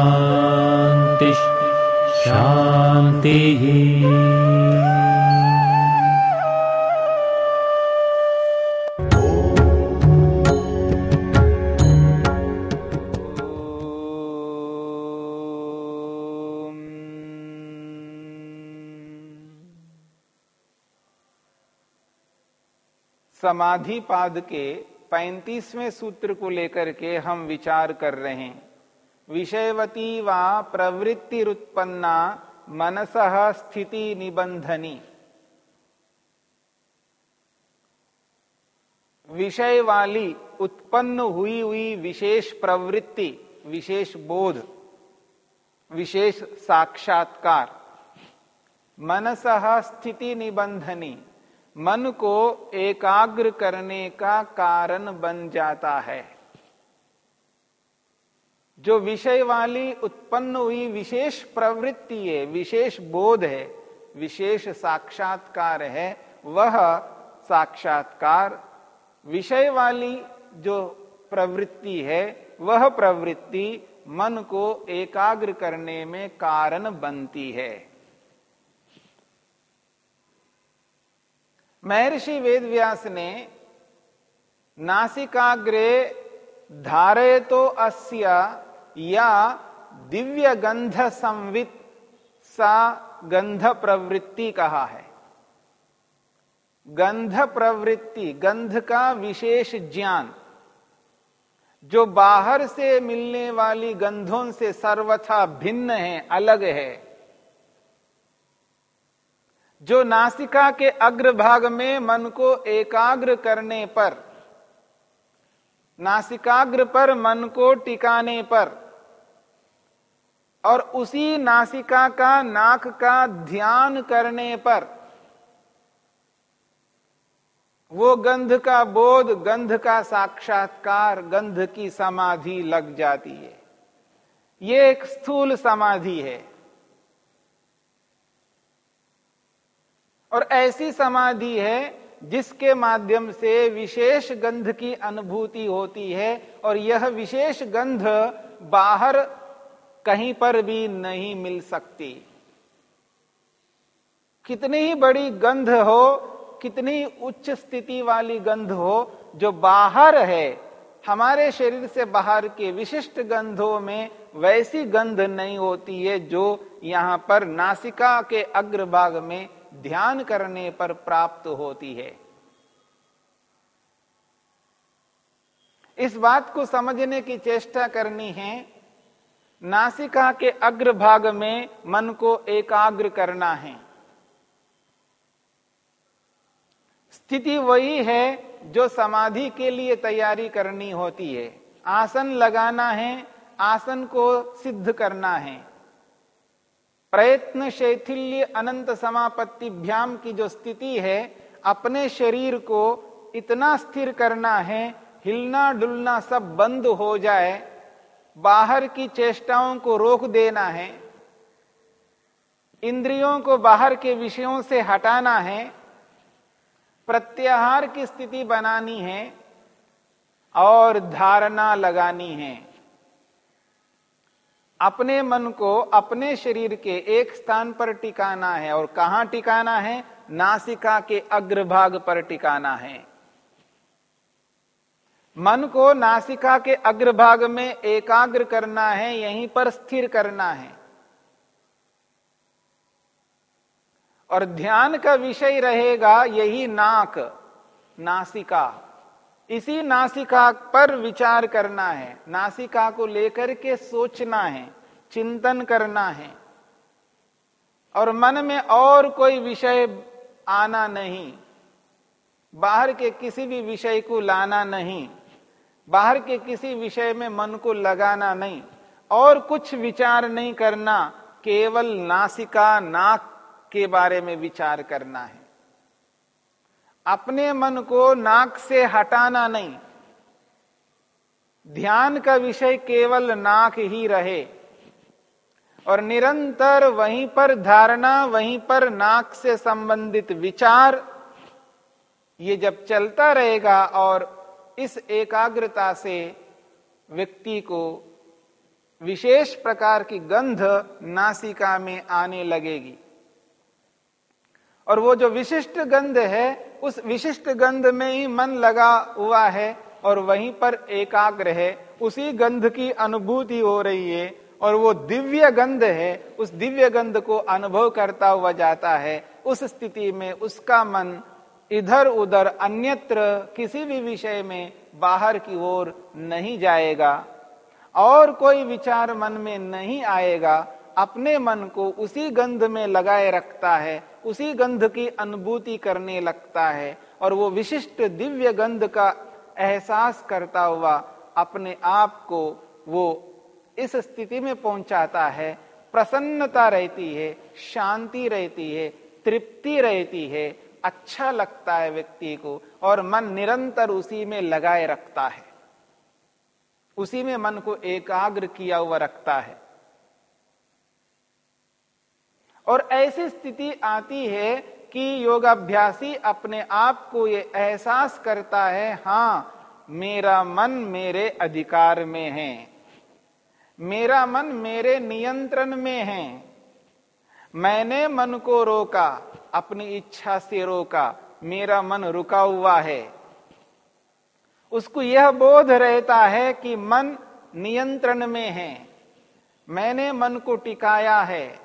शान्तिः शान्तिः समाधि पाद के पैंतीसवें सूत्र को लेकर के हम विचार कर रहे हैं। विषयवती व प्रवृत्तिरुत्पन्ना मनस स्थिति निबंधनी विषय वाली उत्पन्न हुई हुई विशेष प्रवृत्ति, विशेष बोध, विशेष साक्षात्कार। मनस स्थिति निबंधनी मन को एकाग्र करने का कारण बन जाता है। जो विषय वाली उत्पन्न हुई विशेष प्रवृत्ति है, विशेष बोध है, विशेष साक्षात्कार है, वह साक्षात्कार विषय वाली जो प्रवृत्ति है, वह प्रवृत्ति मन को एकाग्र करने में कारण बनती है। महर्षि वेदव्यास ने नासिकाग्रे धारे तो अस्य या दिव्य गंध संवित सा गंध प्रवृत्ति कहा है। गंध प्रवृत्ति गंध का विशेष ज्ञान, जो बाहर से मिलने वाली गंधों से सर्वथा भिन्न है, अलग है, जो नासिका के अग्रभाग में मन को एकाग्र करने पर नासिकाग्र पर मन को टिकाने पर। और उसी नासिका का, नाक का ध्यान करने पर। वो गंध का बोध, गंध का साक्षात्कार, गंध की समाधि लग जाती है। ये एक स्थूल समाधि है। और ऐसी समाधि है जिसके माध्यम से विशेष गंध की अनुभूति होती है और यह विशेष गंध बाहर कहीं पर भी नहीं मिल सकती। कितनी ही बड़ी गंध हो, कितनी उच्च स्थिति वाली गंध हो, जो बाहर है, हमारे शरीर से बाहर के विशिष्ट गंधों में वैसी गंध नहीं होती है जो यहाँ पर नासिका के अग्रभाग में ध्यान करने पर प्राप्त होती है। इस बात को समझने की चेष्टा करनी है, नासिका के अग्रभाग में मन को एकाग्र करना है। स्थिति वही है जो समाधि के लिए तैयारी करनी होती है। आसन लगाना है, आसन को सिद्ध करना है। प्रयत्न शैथिल्य अनंत समापत्तिभ्याम की जो स्थिति है, अपने शरीर को इतना स्थिर करना है, हिलना डुलना सब बंद हो जाए, बाहर की चेष्टाओं को रोक देना है, इंद्रियों को बाहर के विषयों से हटाना है, प्रत्याहार की स्थिति बनानी है और धारणा लगानी है। अपने मन को अपने शरीर के एक स्थान पर टिकाना है। और कहाँ टिकाना है? नासिका के अग्रभाग पर टिकाना है। मन को नासिका के अग्रभाग में एकाग्र करना है, यहीं पर स्थिर करना है। और ध्यान का विषय रहेगा यही नाक, नासिका। इसी नासिका पर विचार करना है। नासिका को लेकर के सोचना है, चिंतन करना है। और मन में और कोई विषय आना नहीं। बाहर के किसी भी विषय को लाना नहीं। बाहर के किसी विषय में मन को लगाना नहीं। और कुछ विचार नहीं करना। केवल नासिका नाक के बारे में विचार करना है। अपने मन को नाक से हटाना नहीं। ध्यान का विषय केवल नाक ही रहे। और निरंतर वहीं पर धारणा, वहीं पर नाक से संबंधित विचार, ये जब चलता रहेगा और इस एकाग्रता से व्यक्ति को विशेष प्रकार की गंध नासिका में आने लगेगी। और वो जो विशिष्ट गंध है, उस विशिष्ट गंध में ही मन लगा हुआ है और वहीं पर एकाग्र है। उसी गंध की अनुभूति हो रही है और वो दिव्य गंध है। उस दिव्य गंध को अनुभव करता हुआ जाता है। उस स्थिति में उसका मन इधर उधर, अन्यत्र किसी भी विषय में बाहर की ओर नहीं जाएगा और कोई विचार मन में नहीं आएगा। अपने मन को उसी गंध में लगाए रखता है, उसी गंध की अनुभूति करने लगता है और वो विशिष्ट दिव्य गंध का एहसास करता हुआ अपने आप को वो इस स्थिति में पहुंचाता है, प्रसन्नता रहती है, शांति रहती है, तृप्ति रहती है अच्छा लगता है व्यक्ति को और मन निरंतर उसी में लगाए रखता है, उसी में मन को एकाग्र किया हुआ रखता है। और ऐसी स्थिति आती है कि योगाभ्यासी अपने आप को ये एहसास करता है, हाँ, मेरा मन मेरे अधिकार में है। मेरा मन मेरे नियंत्रण में है। मैंने मन को रोका, अपनी इच्छा से रोका, मेरा मन रुका हुआ है। उसको यह बोध रहता है कि मन नियंत्रण में है। मैंने मन को टिकाया है।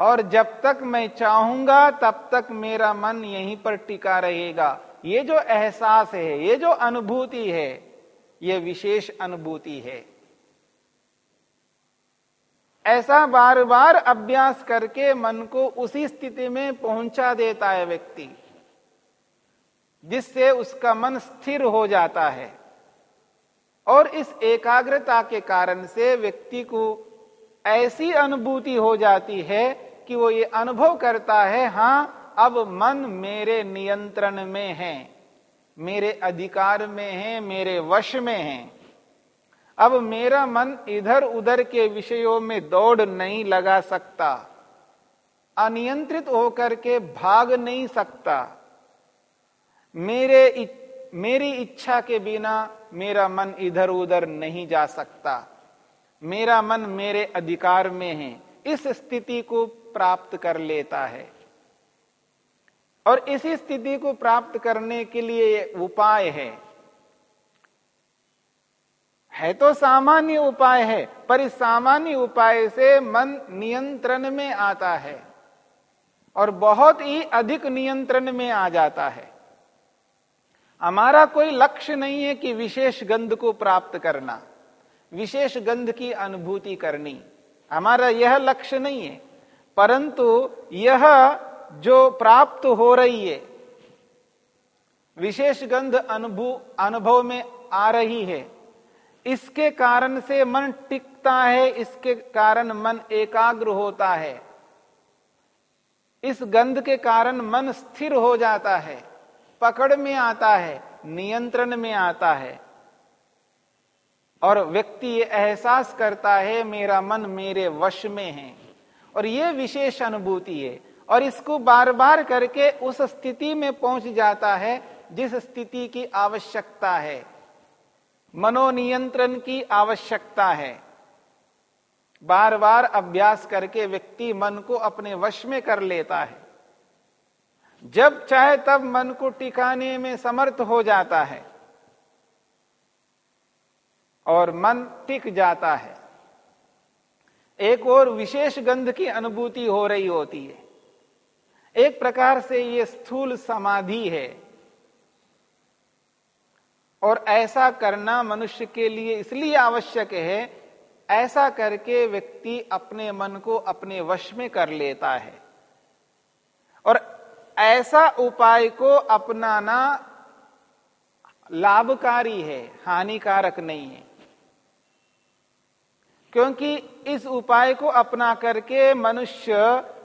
और जब तक मैं चाहूँगा, तब तक मेरा मन यहीं पर टिका रहेगा। ये जो एहसास है, ये जो अनुभूति है, ये विशेष अनुभूति है। ऐसा बार बार अभ्यास करके मन को उसी स्थिति में पहुँचा देता है व्यक्ति, जिससे उसका मन स्थिर हो जाता है। और इस एकाग्रता के कारण से व्यक्ति को ऐसी अनुभूति हो जाती है कि वो ये अनुभव करता है, हाँ, अब मन मेरे नियंत्रण में है, मेरे अधिकार में है, मेरे वश में है। अब मेरा मन इधर उधर के विषयों में दौड़ नहीं लगा सकता, अनियंत्रित होकर के भाग नहीं सकता। मेरे मेरी इच्छा के बिना मेरा मन इधर उधर नहीं जा सकता, मेरा मन मेरे अधिकार में है। इस स्थिति को प्राप्त कर लेता है। और इसी स्थिति को प्राप्त करने के लिए उपाय है। है तो सामान्य उपाय है, पर इस सामान्य उपाय से मन नियंत्रण में आता है और बहुत ही अधिक नियंत्रण में आ जाता है। हमारा कोई लक्ष्य नहीं है कि विशेष गंध को प्राप्त करना, विशेष गंध की अनुभूति करनी। हमारा यह लक्ष्य नहीं है, परंतु यह जो प्राप्त हो रही है, विशेष गंध अनुभव अनुभव में आ रही है, इसके कारण से मन टिकता है, इसके कारण मन एकाग्र होता है। इस गंध के कारण मन स्थिर हो जाता है, पकड़ में आता है, नियंत्रण में आता है। और व्यक्ति ये एहसास करता है, मेरा मन मेरे वश में है। और ये विशेष अनुभूति है। और इसको बार बार करके उस स्थिति में पहुँच जाता है, जिस स्थिति की आवश्यकता है। मनोनियंत्रण की आवश्यकता है। बार बार अभ्यास करके व्यक्ति मन को अपने वश में कर लेता है। जब चाहे तब मन को टिकाने में समर्थ हो जाता है। और मन टिक जाता है। एक और विशेष गंध की अनुभूति हो रही होती है। एक प्रकार से यह स्थूल समाधि है। और ऐसा करना मनुष्य के लिए इसलिए आवश्यक है, ऐसा करके व्यक्ति अपने मन को अपने वश में कर लेता है। और ऐसा उपाय को अपनाना लाभकारी है, हानिकारक नहीं है। क्योंकि इस उपाय को अपना करके मनुष्य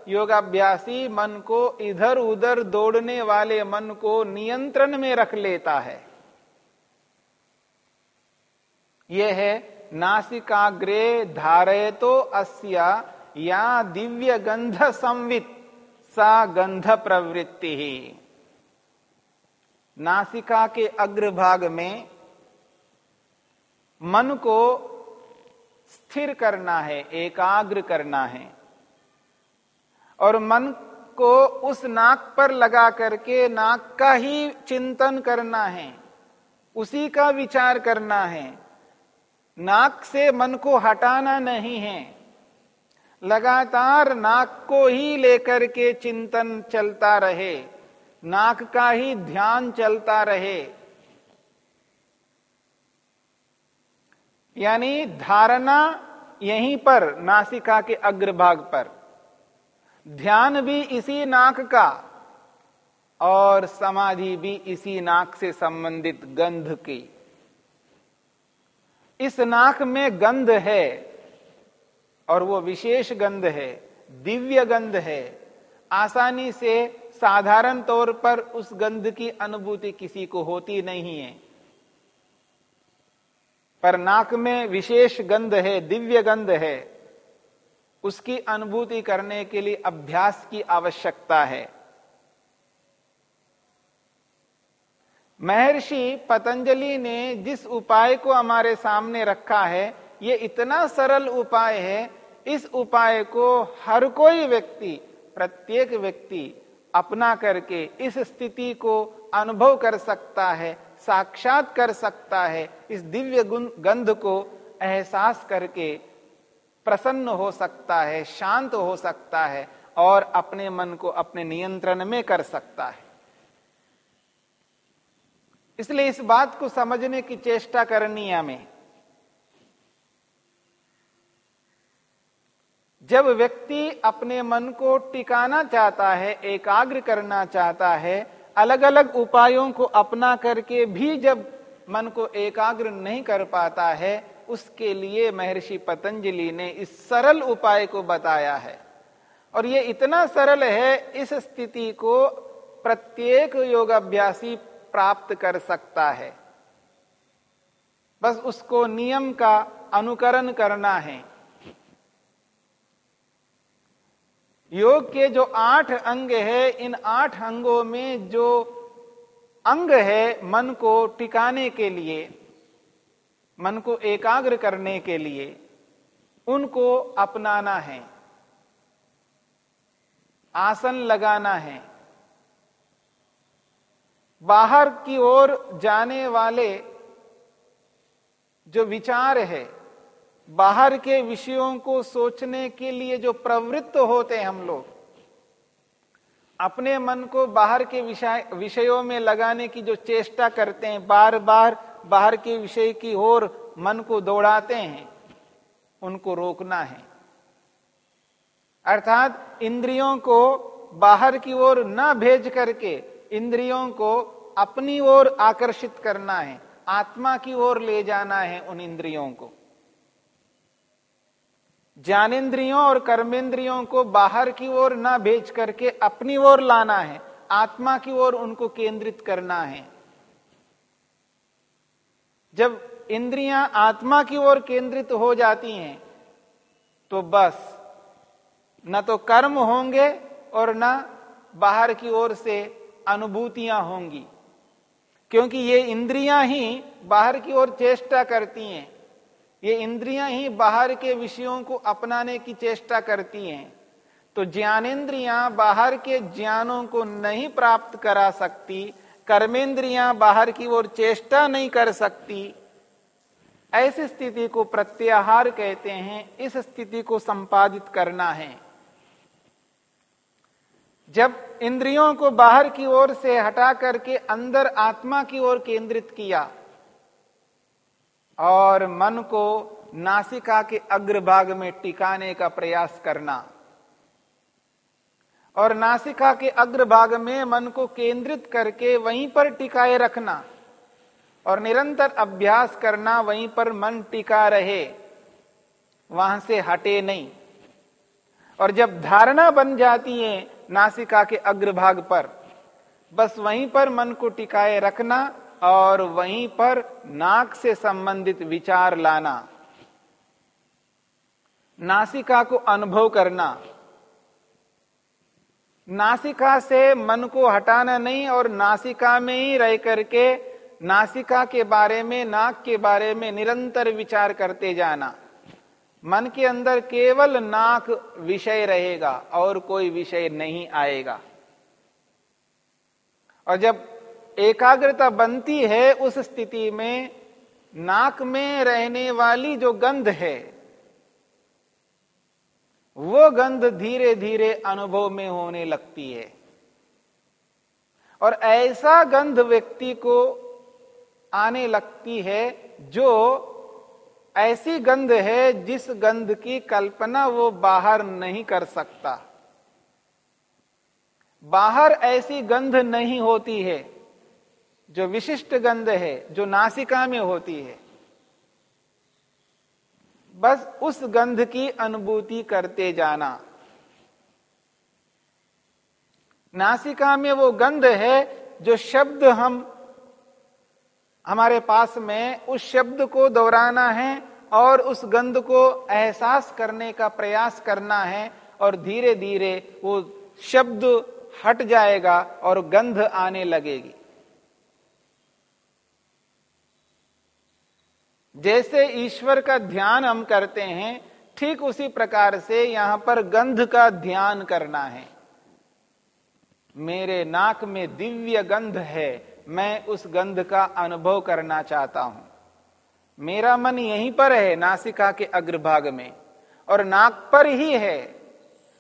योगाभ्यासी मन को इधर उधर दौड़ने वाले मन को नियंत्रण में रख लेता है। यह है नासिकाग्रे धारे तो अस्या, या दिव्य गंध संवित, सा गंध प्रवृत्ति। ही नासिका के अग्रभाग में मन को स्थिर करना है, एकाग्र करना है। और मन को उस नाक पर लगा करके नाक का ही चिंतन करना है, उसी का विचार करना है। नाक से मन को हटाना नहीं है। लगातार नाक को ही लेकर के चिंतन चलता रहे, नाक का ही ध्यान चलता रहे। यानी धारणा यहीं पर, नासिका के अग्रभाग पर। ध्यान भी इसी नाक का और समाधि भी इसी नाक से संबंधित गंध की। इस नाक में गंध है और वो विशेष गंध है, दिव्य गंध है। आसानी से साधारण तौर पर उस गंध की अनुभूति किसी को होती नहीं है। पर नाक में विशेष गंध है, दिव्य गंध है। उसकी अनुभूति करने के लिए अभ्यास की आवश्यकता है। महर्षि पतंजलि ने जिस उपाय को हमारे सामने रखा है, ये इतना सरल उपाय है, इस उपाय को हर कोई व्यक्ति, प्रत्येक व्यक्ति अपना करके इस स्थिति को अनुभव कर सकता है। साक्षात कर सकता है, इस दिव्य गंध को एहसास करके प्रसन्न हो सकता है, शांत हो सकता है और अपने मन को अपने नियंत्रण में कर सकता है। इसलिए इस बात को समझने की चेष्टा करनी हमें। जब व्यक्ति अपने मन को टिकाना चाहता है, एकाग्र करना चाहता है अलग अलग उपायों को अपना करके भी जब मन को एकाग्र नहीं कर पाता है, उसके लिए महर्षि पतंजलि ने इस सरल उपाय को बताया है। और ये इतना सरल है, इस स्थिति को प्रत्येक योगाभ्यासी प्राप्त कर सकता है। बस उसको नियम का अनुकरण करना है। योग के जो आठ अंग है, इन आठ अंगों में जो अंग है मन को टिकाने के लिए, मन को एकाग्र करने के लिए, उनको अपनाना है। आसन लगाना है। बाहर की ओर जाने वाले जो विचार है बाहर के विषयों को सोचने के लिए जो प्रवृत्त होते हैं हम लोग, अपने मन को बाहर के विषय में लगाने की जो चेष्टा करते हैं बार बार बाहर के विषय की ओर मन को दौड़ाते हैं, उनको रोकना है। अर्थात इंद्रियों को बाहर की ओर न भेज करके इंद्रियों को अपनी ओर आकर्षित करना है, आत्मा की ओर ले जाना है उन इंद्रियों को। ज्ञानेन्द्रियों और कर्मेंद्रियों को बाहर की ओर ना भेज करके अपनी ओर लाना है, आत्मा की ओर उनको केंद्रित करना है। जब इंद्रियाँ आत्मा की ओर केंद्रित हो जाती हैं तो बस, न तो कर्म होंगे और न बाहर की ओर से अनुभूतियाँ होंगी। क्योंकि ये इंद्रियाँ ही बाहर की ओर चेष्टा करती हैं। ये इंद्रियाँ ही बाहर के विषयों को अपनाने की चेष्टा करती हैं। तो ज्ञानेन्द्रियाँ बाहर के ज्ञानों को नहीं प्राप्त करा सकती, कर्मेंद्रियाँ बाहर की ओर चेष्टा नहीं कर सकती। ऐसी स्थिति को प्रत्याहार कहते हैं, इस स्थिति को संपादित करना है। जब इंद्रियों को बाहर की ओर से हटा करके अंदर आत्मा की ओर केंद्रित किया और मन को नासिका के अग्रभाग में टिकाने का प्रयास करना। और नासिका के अग्रभाग में मन को केंद्रित करके वहीं पर टिकाए रखना और निरंतर अभ्यास करना, वहीं पर मन टिका रहे, वहाँ से हटे नहीं। और जब धारणा बन जाती है नासिका के अग्रभाग पर, बस वहीं पर मन को टिकाए रखना और वहीं पर नाक से संबंधित विचार लाना, नासिका को अनुभव करना, नासिका से मन को हटाना नहीं और नासिका में ही रह करके नासिका के बारे में, नाक के बारे में निरंतर विचार करते जाना। मन के अंदर केवल नाक विषय रहेगा और कोई विषय नहीं आएगा। और जब एकाग्रता बनती है उस स्थिति में, नाक में रहने वाली जो गंध है, वो गंध धीरे धीरे अनुभव में होने लगती है। और ऐसा गंध व्यक्ति को आने लगती है जो ऐसी गंध है जिस गंध की कल्पना वो बाहर नहीं कर सकता। बाहर ऐसी गंध नहीं होती है। जो विशिष्ट गंध है, जो नासिका में होती है, बस उस गंध की अनुभूति करते जाना। नासिका में वो गंध है, जो शब्द हम, हमारे पास में उस शब्द को दोहराना है और उस गंध को एहसास करने का प्रयास करना है और धीरे धीरे वो शब्द हट जाएगा और गंध आने लगेगी। जैसे ईश्वर का ध्यान हम करते हैं, ठीक उसी प्रकार से यहाँ पर गंध का ध्यान करना है। मेरे नाक में दिव्य गंध है, मैं उस गंध का अनुभव करना चाहता हूँ। मेरा मन यहीं पर है, नासिका के अग्रभाग में, और नाक पर ही है,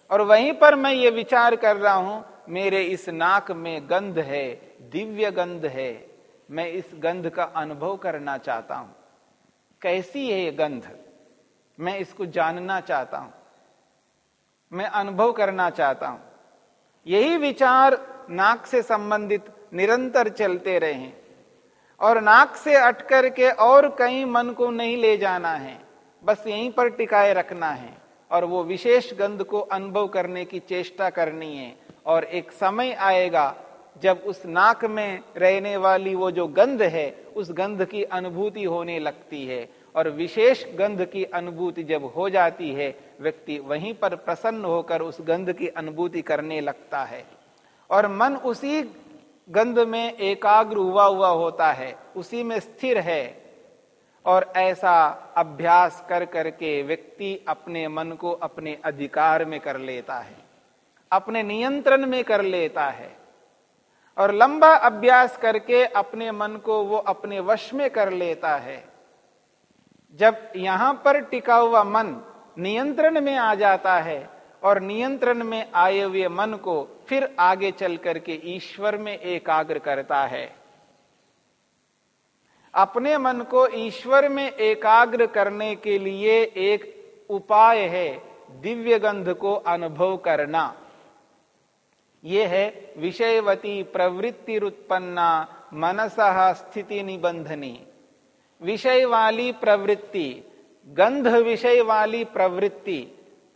और वहीं पर मैं ये विचार कर रहा हूँ, मेरे इस नाक में गंध है, दिव्य गंध है, मैं इस गंध का अनुभव करना चाहता हूँ। कैसी है ये गंध? मैं इसको जानना चाहता हूँ। मैं अनुभव करना चाहता हूँ। यही विचार नाक से संबंधित निरंतर चलते रहे और नाक से अटकर के और कहीं मन को नहीं ले जाना है। बस यहीं पर टिकाए रखना है और वो विशेष गंध को अनुभव करने की चेष्टा करनी है और एक समय आएगा जब उस नाक में रहने वाली वो जो गंध है, उस गंध की अनुभूति होने लगती है। और विशेष गंध की अनुभूति जब हो जाती है, व्यक्ति वहीं पर प्रसन्न होकर उस गंध की अनुभूति करने लगता है। और मन उसी गंध में एकाग्र हुआ हुआ होता है, उसी में स्थिर है। और ऐसा अभ्यास कर करके व्यक्ति अपने मन को अपने अधिकार में कर लेता है, अपने नियंत्रण में कर लेता है। और लंबा अभ्यास करके अपने मन को वो अपने वश में कर लेता है। जब यहाँ पर टिका हुआ मन नियंत्रण में आ जाता है और नियंत्रण में आए हुए मन को फिर आगे चल करके ईश्वर में एकाग्र करता है। अपने मन को ईश्वर में एकाग्र करने के लिए एक उपाय है दिव्य गंध को अनुभव करना। ये है विषयवती प्रवृत्ति उत्पन्ना मनस स्थिति निबंधनी विषय वाली प्रवृत्ति गंध विषय वाली प्रवृत्ति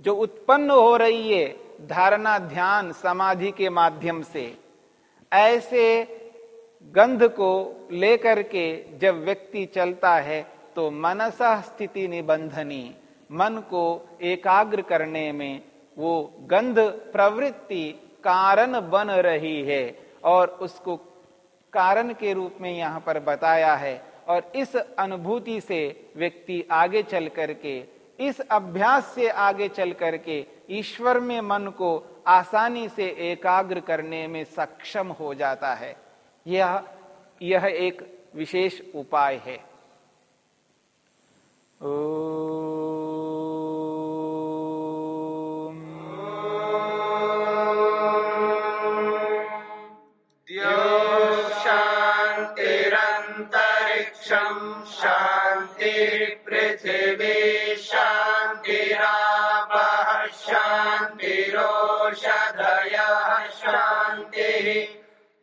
जो उत्पन्न हो रही है धारणा ध्यान समाधि के माध्यम से, ऐसे गंध को लेकर के जब व्यक्ति चलता है तो मनसा स्थिति निबंधनी मन को एकाग्र करने में वो गंध प्रवृत्ति कारण बन रही है और उसको कारण के रूप में यहाँ पर बताया है और इस अनुभूति से व्यक्ति आगे चल करके, इस अभ्यास से आगे चल करके ईश्वर में मन को आसानी से एकाग्र करने में सक्षम हो जाता है। यह यह एक विशेष उपाय है। ओ...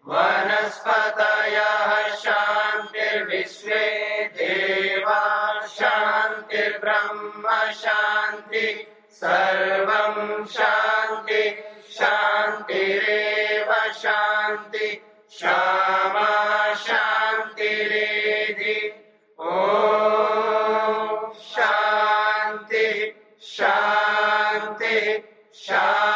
वनस्पतयः शान्तिर्विश्र्वे विश्वे देवा शान्तिर्ब्रह्म शान्ति। सर्वं शान्ति शान्तिरेव शान्ति। क्षमा शान्ति शान्ति शान्तिः